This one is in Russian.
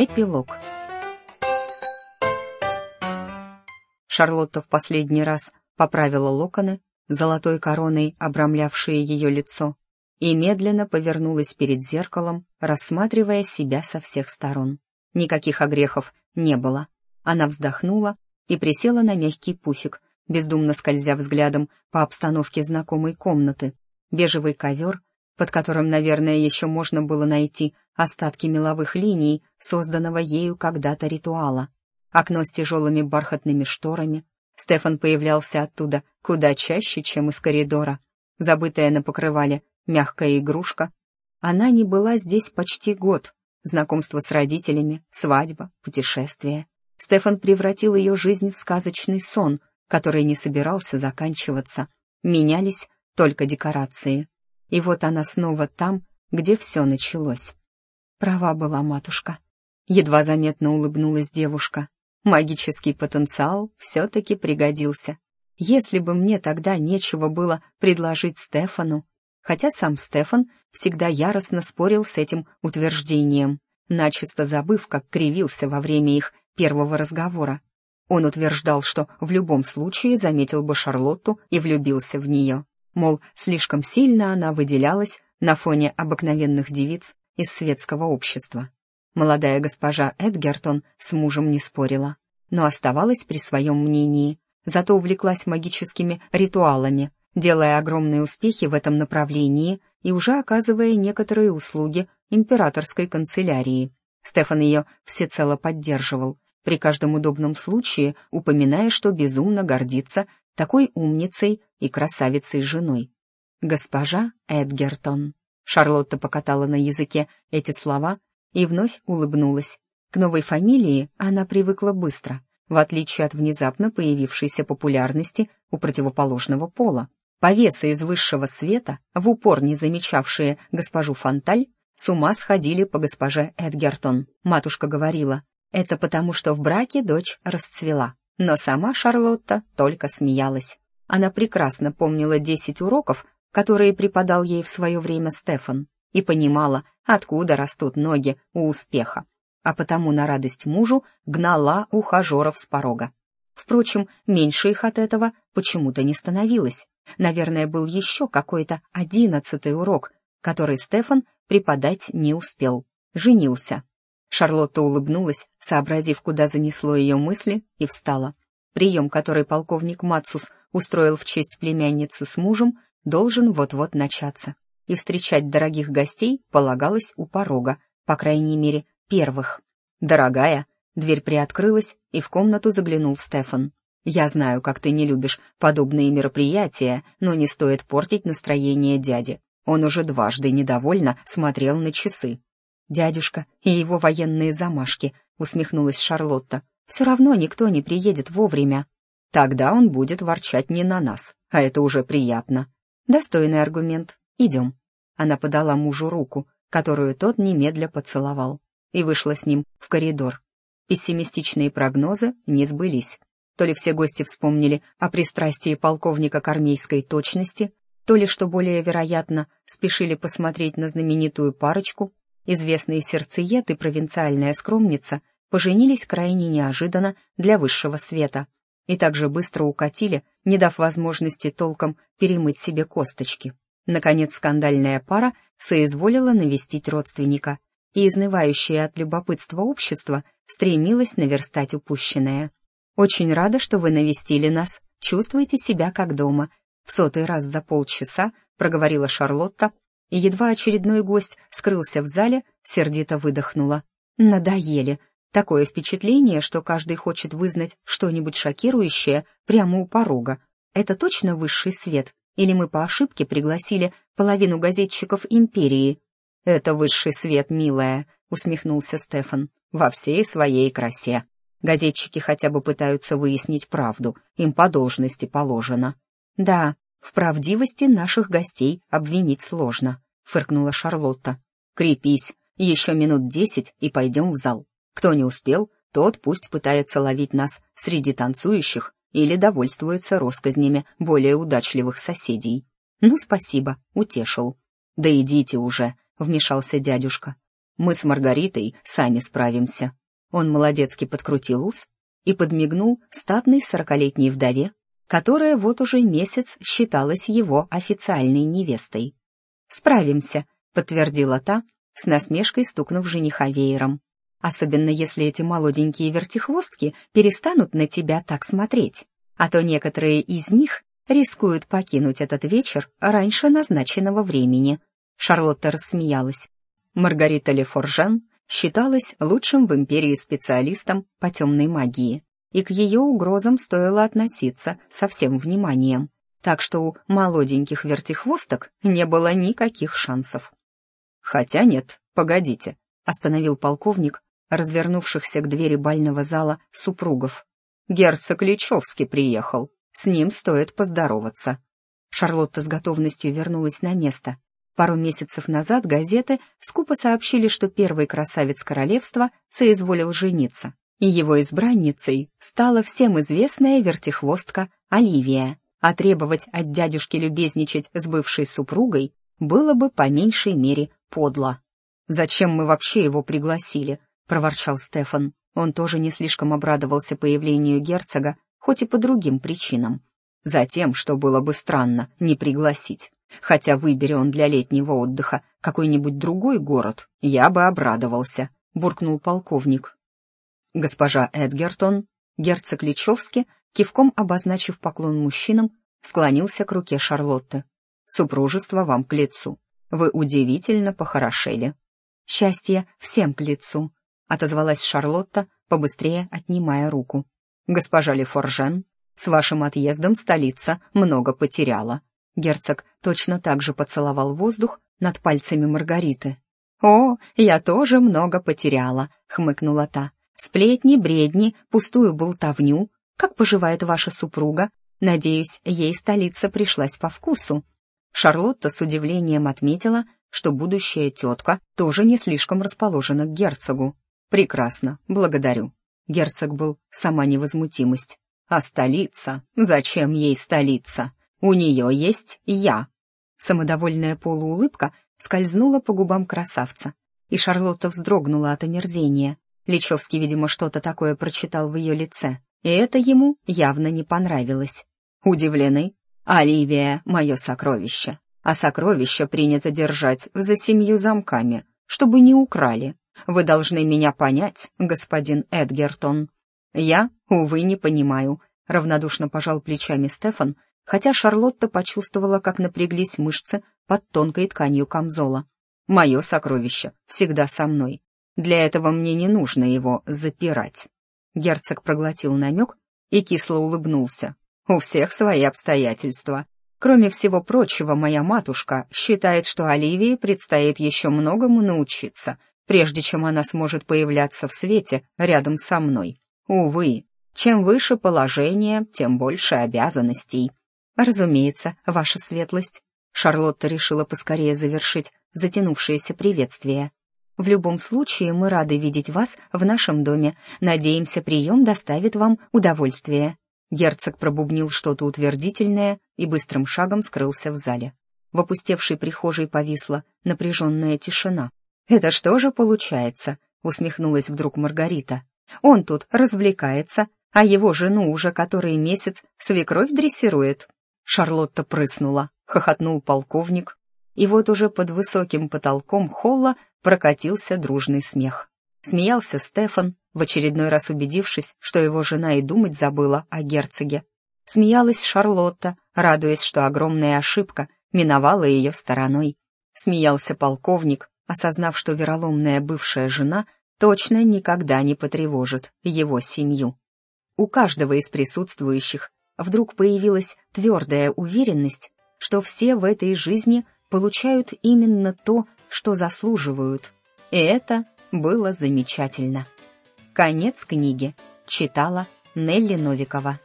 Эпилог. Шарлотта в последний раз поправила локоны, золотой короной обрамлявшие ее лицо, и медленно повернулась перед зеркалом, рассматривая себя со всех сторон. Никаких огрехов не было. Она вздохнула и присела на мягкий пуфик, бездумно скользя взглядом по обстановке знакомой комнаты. Бежевый ковер, под которым, наверное, еще можно было найти остатки меловых линий, созданного ею когда-то ритуала. Окно с тяжелыми бархатными шторами. Стефан появлялся оттуда куда чаще, чем из коридора. Забытая на покрывале мягкая игрушка. Она не была здесь почти год. Знакомство с родителями, свадьба, путешествие. Стефан превратил ее жизнь в сказочный сон, который не собирался заканчиваться. Менялись только декорации. И вот она снова там, где все началось. Права была матушка. Едва заметно улыбнулась девушка. Магический потенциал все-таки пригодился. Если бы мне тогда нечего было предложить Стефану, хотя сам Стефан всегда яростно спорил с этим утверждением, начисто забыв, как кривился во время их первого разговора. Он утверждал, что в любом случае заметил бы Шарлотту и влюбился в нее. Мол, слишком сильно она выделялась на фоне обыкновенных девиц из светского общества. Молодая госпожа Эдгертон с мужем не спорила, но оставалась при своем мнении, зато увлеклась магическими ритуалами, делая огромные успехи в этом направлении и уже оказывая некоторые услуги императорской канцелярии. Стефан ее всецело поддерживал, при каждом удобном случае упоминая, что безумно гордится такой умницей и красавицей женой. «Госпожа Эдгертон». Шарлотта покатала на языке эти слова и вновь улыбнулась. К новой фамилии она привыкла быстро, в отличие от внезапно появившейся популярности у противоположного пола. Повесы из высшего света, в упор не замечавшие госпожу Фонталь, с ума сходили по госпоже Эдгертон. Матушка говорила, это потому, что в браке дочь расцвела. Но сама Шарлотта только смеялась. Она прекрасно помнила десять уроков, которые преподал ей в свое время Стефан, и понимала, откуда растут ноги у успеха, а потому на радость мужу гнала ухажеров с порога. Впрочем, меньше их от этого почему-то не становилось. Наверное, был еще какой-то одиннадцатый урок, который Стефан преподать не успел. Женился. Шарлотта улыбнулась, сообразив, куда занесло ее мысли, и встала. Прием, который полковник Мацус устроил в честь племянницы с мужем, должен вот-вот начаться. И встречать дорогих гостей полагалось у порога, по крайней мере, первых. «Дорогая!» Дверь приоткрылась, и в комнату заглянул Стефан. Я знаю, как ты не любишь подобные мероприятия, но не стоит портить настроение дяди. Он уже дважды недовольно смотрел на часы. «Дядюшка и его военные замашки», — усмехнулась Шарлотта. «Все равно никто не приедет вовремя. Тогда он будет ворчать не на нас, а это уже приятно». «Достойный аргумент. Идем». Она подала мужу руку, которую тот немедля поцеловал, и вышла с ним в коридор. Пессимистичные прогнозы не сбылись. То ли все гости вспомнили о пристрастии полковника к армейской точности, то ли, что более вероятно, спешили посмотреть на знаменитую парочку, известные сердцеед и провинциальная скромница поженились крайне неожиданно для высшего света и также быстро укатили, не дав возможности толком перемыть себе косточки. Наконец скандальная пара соизволила навестить родственника, и изнывающее от любопытства общество стремилось наверстать упущенное. «Очень рада, что вы навестили нас. Чувствуете себя как дома», — в сотый раз за полчаса проговорила Шарлотта, и едва очередной гость скрылся в зале, сердито выдохнула. «Надоели. Такое впечатление, что каждый хочет вызнать что-нибудь шокирующее прямо у порога. Это точно высший свет? Или мы по ошибке пригласили половину газетчиков империи?» «Это высший свет, милая», — усмехнулся Стефан, — «во всей своей красе». Газетчики хотя бы пытаются выяснить правду, им по должности положено. Да, в правдивости наших гостей обвинить сложно, фыркнула Шарлотта. Крепись, еще минут десять и пойдем в зал. Кто не успел, тот пусть пытается ловить нас среди танцующих или довольствуется россказнями более удачливых соседей. Ну, спасибо, утешил. Да идите уже, вмешался дядюшка. Мы с Маргаритой сами справимся». Он молодецки подкрутил ус и подмигнул статной сорокалетней вдове, которая вот уже месяц считалась его официальной невестой. «Справимся», — подтвердила та, с насмешкой стукнув жениха веером. «Особенно если эти молоденькие вертихвостки перестанут на тебя так смотреть, а то некоторые из них рискуют покинуть этот вечер раньше назначенного времени». Шарлотта рассмеялась. Маргарита Лефоржан считалась лучшим в империи специалистом по темной магии и к ее угрозам стоило относиться со всем вниманием, так что у молоденьких вертихвосток не было никаких шансов. «Хотя нет, погодите», — остановил полковник, развернувшихся к двери бального зала супругов. «Герцог Личевский приехал, с ним стоит поздороваться». Шарлотта с готовностью вернулась на место. Пару месяцев назад газеты скупо сообщили, что первый красавец королевства соизволил жениться, и его избранницей стала всем известная вертихвостка Оливия, а требовать от дядюшки любезничать с бывшей супругой было бы по меньшей мере подло. «Зачем мы вообще его пригласили?» — проворчал Стефан. Он тоже не слишком обрадовался появлению герцога, хоть и по другим причинам. Затем, что было бы странно, не пригласить. Хотя выбери он для летнего отдыха какой-нибудь другой город, я бы обрадовался, буркнул полковник. Госпожа Эдгертон, герцог Личевски, кивком обозначив поклон мужчинам, склонился к руке Шарлотты. «Супружество вам к лицу. Вы удивительно похорошели». «Счастье всем к лицу», — отозвалась Шарлотта, побыстрее отнимая руку. «Госпожа Лефоржен, с вашим отъездом столица много потеряла». Герцог точно так же поцеловал воздух над пальцами Маргариты. «О, я тоже много потеряла», — хмыкнула та. Сплетни, бредни, пустую болтовню. Как поживает ваша супруга? Надеюсь, ей столица пришлась по вкусу. Шарлотта с удивлением отметила, что будущая тетка тоже не слишком расположена к герцогу. «Прекрасно, благодарю». Герцог был сама невозмутимость. «А столица? Зачем ей столица? У нее есть я». Самодовольная полуулыбка скользнула по губам красавца, и Шарлотта вздрогнула от омерзения. Личевский, видимо, что-то такое прочитал в ее лице, и это ему явно не понравилось. Удивлены? Оливия — мое сокровище, а сокровище принято держать за семью замками, чтобы не украли. Вы должны меня понять, господин Эдгертон. Я, увы, не понимаю, равнодушно пожал плечами Стефан, хотя Шарлотта почувствовала, как напряглись мышцы под тонкой тканью камзола. Мое сокровище всегда со мной, для этого мне не нужно его запирать. Герцог проглотил намек и кисло улыбнулся. У всех свои обстоятельства. Кроме всего прочего, моя матушка считает, что Оливии предстоит еще многому научиться, прежде чем она сможет появляться в свете рядом со мной. Увы, чем выше положение, тем больше обязанностей. Разумеется, ваша светлость. Шарлотта решила поскорее завершить затянувшееся приветствие. В любом случае, мы рады видеть вас в нашем доме. Надеемся, прием доставит вам удовольствие». Герцог пробубнил что-то утвердительное и быстрым шагом скрылся в зале. В опустевшей прихожей повисла напряженная тишина. «Это что же получается?» — усмехнулась вдруг Маргарита. «Он тут развлекается, а его жену уже который месяц свекровь дрессирует». Шарлотта прыснула, хохотнул полковник, и вот уже под высоким потолком холла прокатился дружный смех. Смеялся Стефан, в очередной раз убедившись, что его жена и думать забыла о герцоге. Смеялась Шарлотта, радуясь, что огромная ошибка миновала ее стороной. Смеялся полковник, осознав, что вероломная бывшая жена точно никогда не потревожит его семью. У каждого из присутствующих вдруг появилась твердая уверенность, что все в этой жизни получают именно то, что заслуживают. И это было замечательно. Конец книги. Читала Нелли Новикова.